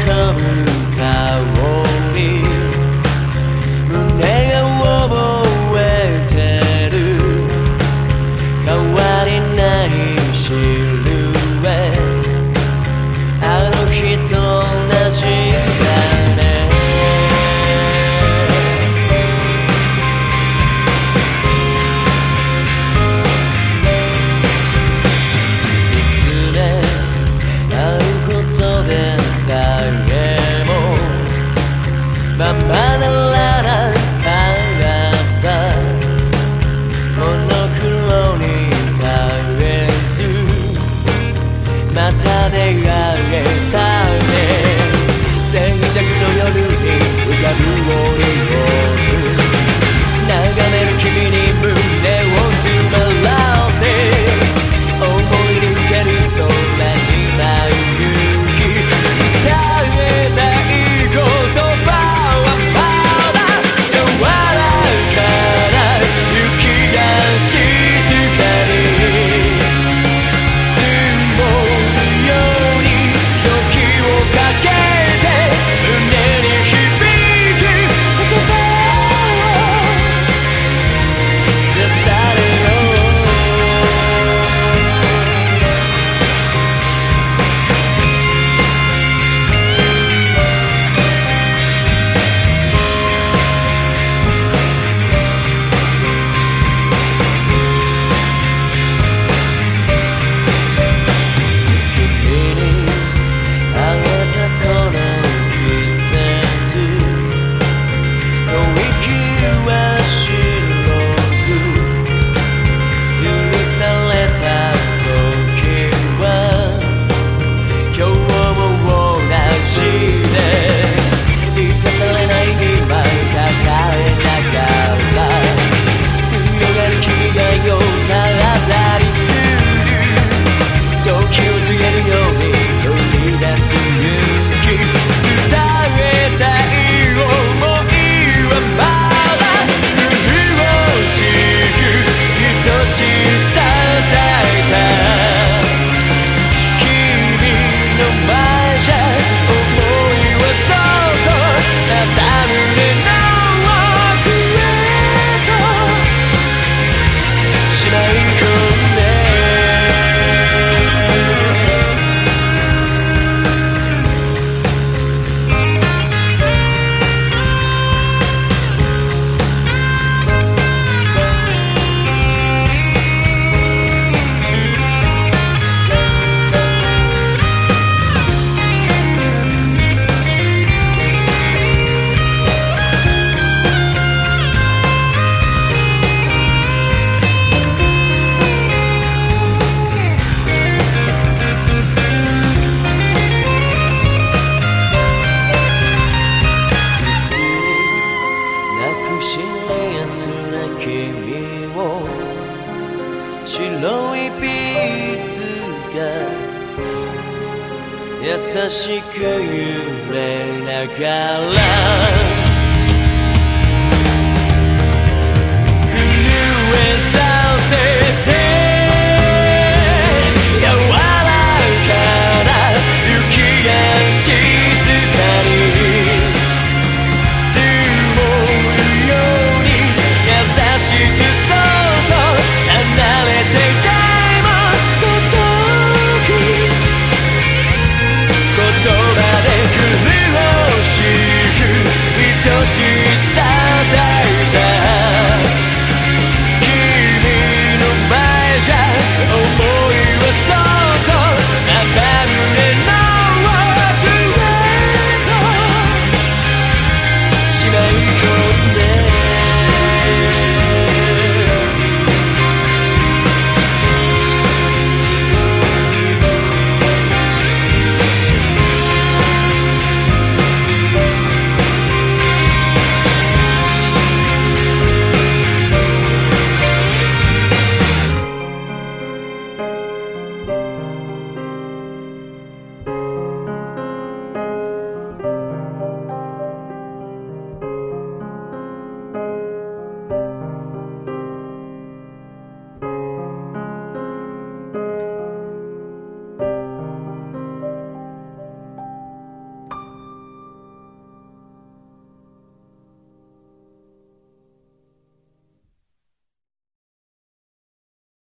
coming ままならない体モノクロに変えずまた出会えたね。白いビーズが優しく揺れながら。